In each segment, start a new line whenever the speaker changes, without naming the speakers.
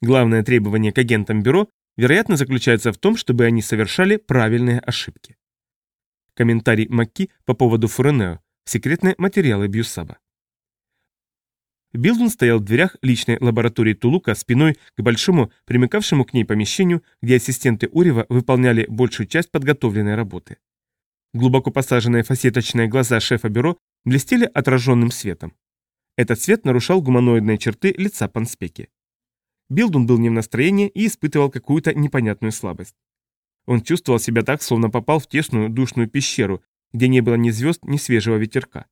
Главное требование к агентам бюро, вероятно, заключается в том, чтобы они совершали правильные ошибки. Комментарий Макки по поводу Фуренео. Секретные материалы Бьюсаба. Билдун стоял в дверях личной лаборатории Тулука спиной к большому, примыкавшему к ней помещению, где ассистенты Урева выполняли большую часть подготовленной работы. Глубоко посаженные фасеточные глаза шефа бюро блестели отраженным светом. Этот свет нарушал гуманоидные черты лица Панспеки. Билдун был не в настроении и испытывал какую-то непонятную слабость. Он чувствовал себя так, словно попал в тесную душную пещеру, где не было ни звезд, ни свежего ветерка.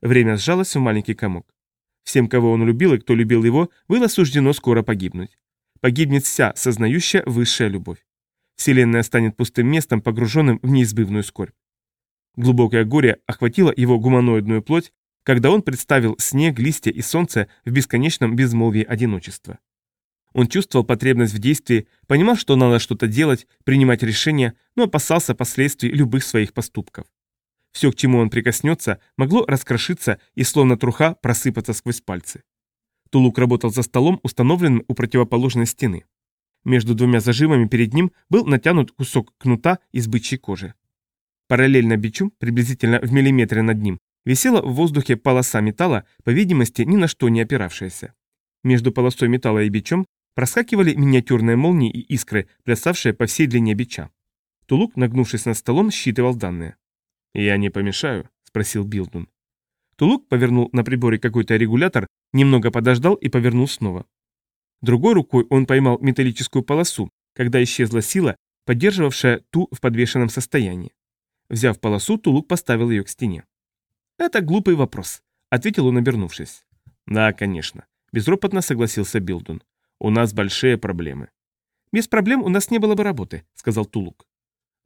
Время сжалось в маленький комок. Всем, кого он любил и кто любил его, было суждено скоро погибнуть. Погибнет вся сознающая высшая любовь. Вселенная станет пустым местом, погруженным в неизбывную скорбь. Глубокое горе охватило его гуманоидную плоть, когда он представил снег, листья и солнце в бесконечном безмолвии одиночества. Он чувствовал потребность в действии, понимал, что надо что-то делать, принимать решения, но опасался последствий любых своих поступков. Все, к чему он прикоснется, могло раскрошиться и словно труха просыпаться сквозь пальцы. Тулук работал за столом, установленным у противоположной стены. Между двумя зажимами перед ним был натянут кусок кнута из бычьей кожи. Параллельно бичу, приблизительно в миллиметре над ним, висела в воздухе полоса металла, по видимости, ни на что не опиравшаяся. Между полосой металла и бичом проскакивали миниатюрные молнии и искры, плясавшие по всей длине бича. Тулук, нагнувшись над столом, считывал данные. «Я не помешаю?» – спросил Билдун. Тулук повернул на приборе какой-то регулятор, немного подождал и повернул снова. Другой рукой он поймал металлическую полосу, когда исчезла сила, поддерживавшая ту в подвешенном состоянии. Взяв полосу, Тулук поставил ее к стене. «Это глупый вопрос», — ответил он, обернувшись. «Да, конечно», — безропотно согласился Билдун. «У нас большие проблемы». «Без проблем у нас не было бы работы», — сказал Тулук.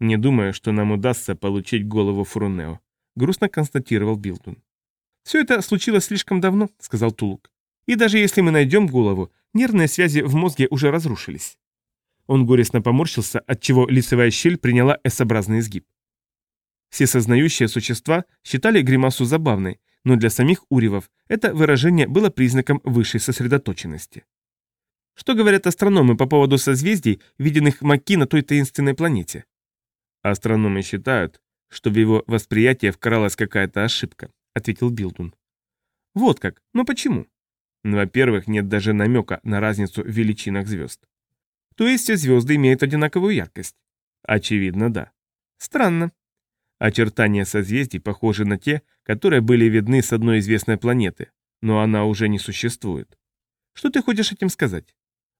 «Не думаю, что нам удастся получить голову Фурунео», — грустно констатировал Билдун. «Все это случилось слишком давно», — сказал Тулук. «И даже если мы найдем голову, нервные связи в мозге уже разрушились». Он горестно поморщился, отчего лицевая щель приняла S-образный изгиб. Все сознающие существа считали гримасу забавной, но для самих Уривов это выражение было признаком высшей сосредоточенности. Что говорят астрономы по поводу созвездий, виденных Макки на той таинственной планете? Астрономы считают, что в его восприятие вкралась какая-то ошибка, ответил Билдун. Вот как? Но почему? Ну, во-первых, нет даже намека на разницу в величинах звезд. То есть все звезды имеют одинаковую яркость? Очевидно, да. Странно. Очертания созвездий похожи на те, которые были видны с одной известной планеты, но она уже не существует. Что ты хочешь этим сказать?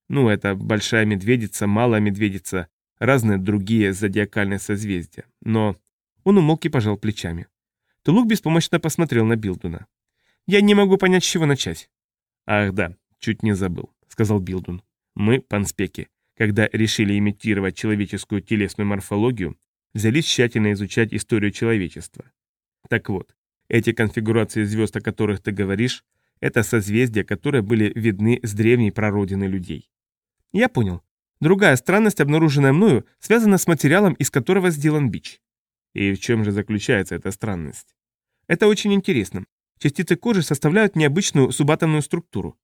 Ну, это большая медведица, малая медведица, разные другие зодиакальные созвездия. Но он умолк и пожал плечами. Тулук беспомощно посмотрел на Билдуна. «Я не могу понять, с чего начать». «Ах да, чуть не забыл», — сказал Билдун. «Мы, панспеки, когда решили имитировать человеческую телесную морфологию, взялись тщательно изучать историю человечества. Так вот, эти конфигурации звезд, о которых ты говоришь, это созвездия, которые были видны с древней прародины людей. Я понял. Другая странность, обнаруженная мною, связана с материалом, из которого сделан бич. И в чем же заключается эта странность? Это очень интересно. Частицы кожи составляют необычную субатомную структуру.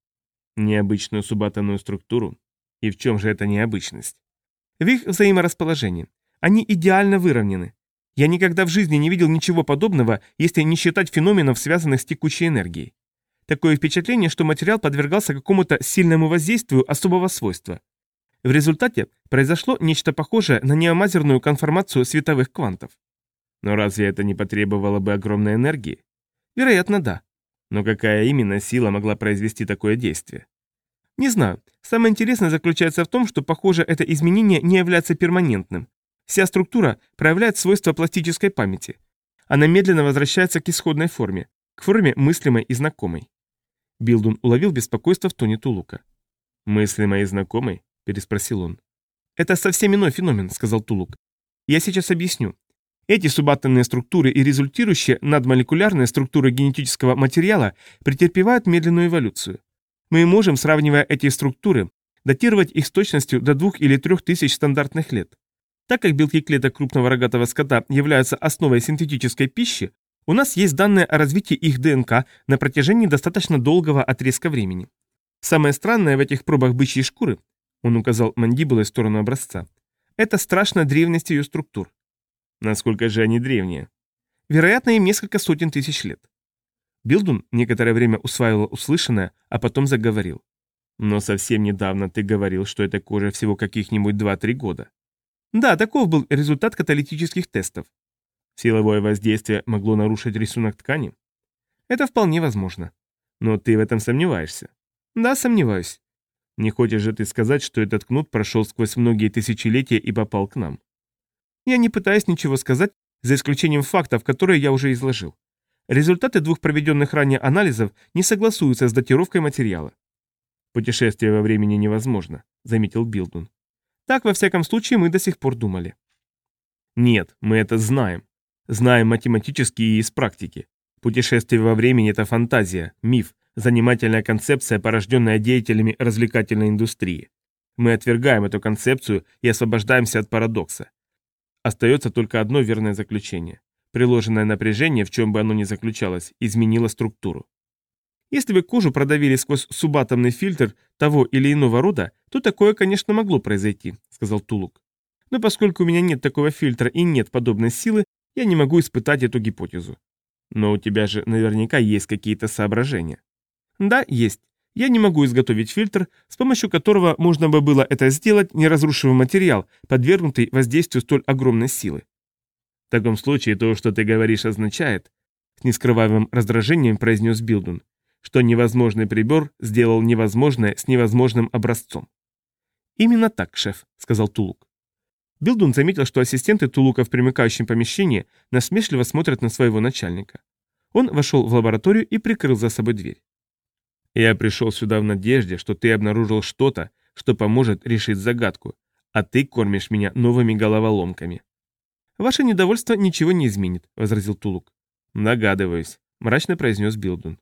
Необычную субатомную структуру? И в чем же эта необычность? В их взаиморасположении. Они идеально выровнены. Я никогда в жизни не видел ничего подобного, если не считать феноменов, связанных с текущей энергией. Такое впечатление, что материал подвергался какому-то сильному воздействию особого свойства. В результате произошло нечто похожее на неомазерную конформацию световых квантов. Но разве это не потребовало бы огромной энергии? Вероятно, да. Но какая именно сила могла произвести такое действие? Не знаю. Самое интересное заключается в том, что, похоже, это изменение не является перманентным. Вся структура проявляет свойства пластической памяти. Она медленно возвращается к исходной форме, к форме мыслимой и знакомой. Билдун уловил беспокойство в тоне Тулука. «Мыслимой и знакомой?» – переспросил он. «Это совсем иной феномен», – сказал Тулук. «Я сейчас объясню. Эти субатомные структуры и результирующие надмолекулярные структуры генетического материала претерпевают медленную эволюцию. Мы можем, сравнивая эти структуры, датировать их с точностью до двух или трех тысяч стандартных лет. Так как белки клеток крупного рогатого скота являются основой синтетической пищи, у нас есть данные о развитии их ДНК на протяжении достаточно долгого отрезка времени. Самое странное в этих пробах бычьей шкуры, он указал мандибулой в сторону образца, это страшная древность ее структур. Насколько же они древние? Вероятно, им несколько сотен тысяч лет. Билдун некоторое время усваивал услышанное, а потом заговорил. Но совсем недавно ты говорил, что эта кожа всего каких-нибудь 2-3 года. Да, таков был результат каталитических тестов. Силовое воздействие могло нарушить рисунок ткани? Это вполне возможно. Но ты в этом сомневаешься? Да, сомневаюсь. Не хочешь же ты сказать, что этот кнут прошел сквозь многие тысячелетия и попал к нам? Я не пытаюсь ничего сказать, за исключением фактов, которые я уже изложил. Результаты двух проведенных ранее анализов не согласуются с датировкой материала. Путешествие во времени невозможно, заметил Билдун. Так, во всяком случае, мы до сих пор думали. Нет, мы это знаем. Знаем математически и из практики. Путешествие во времени – это фантазия, миф, занимательная концепция, порожденная деятелями развлекательной индустрии. Мы отвергаем эту концепцию и освобождаемся от парадокса. Остается только одно верное заключение. Приложенное напряжение, в чем бы оно ни заключалось, изменило структуру. Если бы кожу продавили сквозь субатомный фильтр того или иного рода, то такое, конечно, могло произойти, сказал Тулук. Но поскольку у меня нет такого фильтра и нет подобной силы, я не могу испытать эту гипотезу. Но у тебя же наверняка есть какие-то соображения. Да, есть. Я не могу изготовить фильтр, с помощью которого можно бы было это сделать, не разрушив материал, подвергнутый воздействию столь огромной силы. В таком случае то, что ты говоришь, означает, с нескрываемым раздражением произнес Билдун, что невозможный прибор сделал невозможное с невозможным образцом. «Именно так, шеф», — сказал Тулук. Билдун заметил, что ассистенты Тулука в примыкающем помещении насмешливо смотрят на своего начальника. Он вошел в лабораторию и прикрыл за собой дверь. «Я пришел сюда в надежде, что ты обнаружил что-то, что поможет решить загадку, а ты кормишь меня новыми головоломками». «Ваше недовольство ничего не изменит», — возразил Тулук. «Догадываюсь», — мрачно произнес Билдун.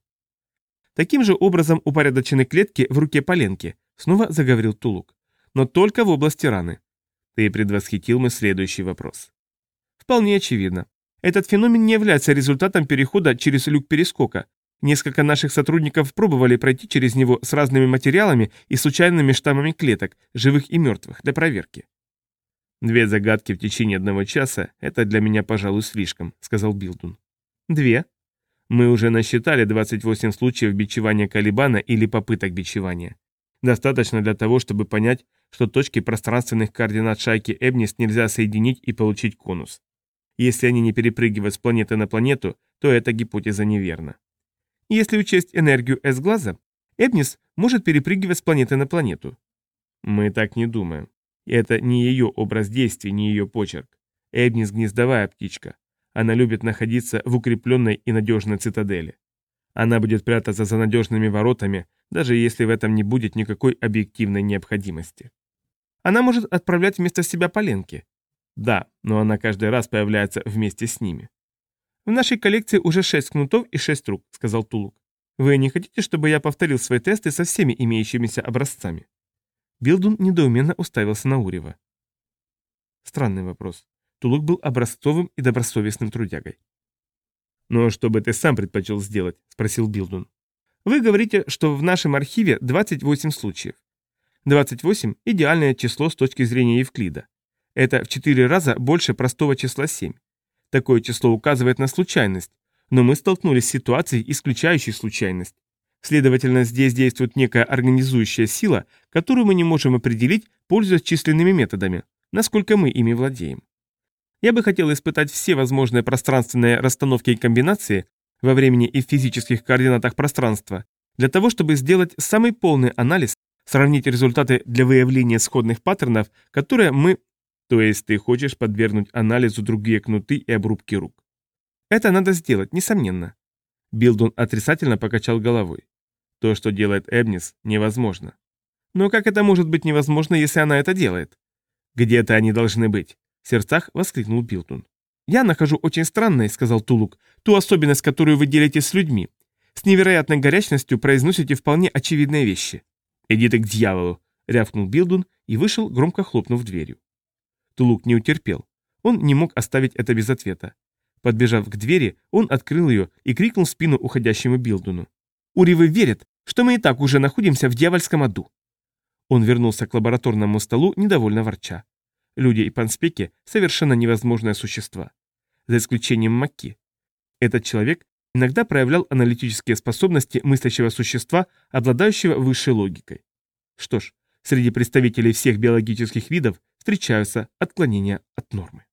Таким же образом упорядочены клетки в руке Поленки, снова заговорил Тулук. Но только в области раны. Ты предвосхитил мой следующий вопрос. Вполне очевидно. Этот феномен не является результатом перехода через люк перескока. Несколько наших сотрудников пробовали пройти через него с разными материалами и случайными штаммами клеток, живых и мертвых, для проверки. «Две загадки в течение одного часа – это для меня, пожалуй, слишком», – сказал Билдун. «Две?» Мы уже насчитали 28 случаев бичевания Калибана или попыток бичевания. Достаточно для того, чтобы понять, что точки пространственных координат шайки Эбнис нельзя соединить и получить конус. Если они не перепрыгивают с планеты на планету, то эта гипотеза неверна. Если учесть энергию S-глаза, Эбнис может перепрыгивать с планеты на планету. Мы так не думаем. Это не ее образ действий, не ее почерк. Эбнис гнездовая птичка. Она любит находиться в укрепленной и надежной цитадели. Она будет прятаться за надежными воротами, даже если в этом не будет никакой объективной необходимости. Она может отправлять вместо себя поленки. Да, но она каждый раз появляется вместе с ними. В нашей коллекции уже шесть кнутов и шесть рук, сказал Тулук. Вы не хотите, чтобы я повторил свои тесты со всеми имеющимися образцами? Билдун недоуменно уставился на Урева. Странный вопрос. Тулук был образцовым и добросовестным трудягой. «Но «Ну, что бы ты сам предпочел сделать?» – спросил Билдун. «Вы говорите, что в нашем архиве 28 случаев. 28 – идеальное число с точки зрения Евклида. Это в 4 раза больше простого числа 7. Такое число указывает на случайность, но мы столкнулись с ситуацией, исключающей случайность. Следовательно, здесь действует некая организующая сила, которую мы не можем определить, пользуясь численными методами, насколько мы ими владеем. Я бы хотел испытать все возможные пространственные расстановки и комбинации во времени и в физических координатах пространства, для того, чтобы сделать самый полный анализ, сравнить результаты для выявления сходных паттернов, которые мы... То есть ты хочешь подвергнуть анализу другие кнуты и обрубки рук. Это надо сделать, несомненно. Билдун отрицательно покачал головой. То, что делает Эбнис, невозможно. Но как это может быть невозможно, если она это делает? Где-то они должны быть в сердцах воскликнул Билтон. «Я нахожу очень странной», — сказал Тулук, — «ту особенность, которую вы делите с людьми. С невероятной горячностью произносите вполне очевидные вещи». «Иди ты к дьяволу», — рявкнул Билдун и вышел, громко хлопнув дверью. Тулук не утерпел. Он не мог оставить это без ответа. Подбежав к двери, он открыл ее и крикнул в спину уходящему Билдуну. «Уривы верят, что мы и так уже находимся в дьявольском аду. Он вернулся к лабораторному столу, недовольно ворча. Люди и панспеки – совершенно невозможные существа. За исключением Макки. Этот человек иногда проявлял аналитические способности мыслящего существа, обладающего высшей логикой. Что ж, среди представителей всех биологических видов встречаются отклонения от нормы.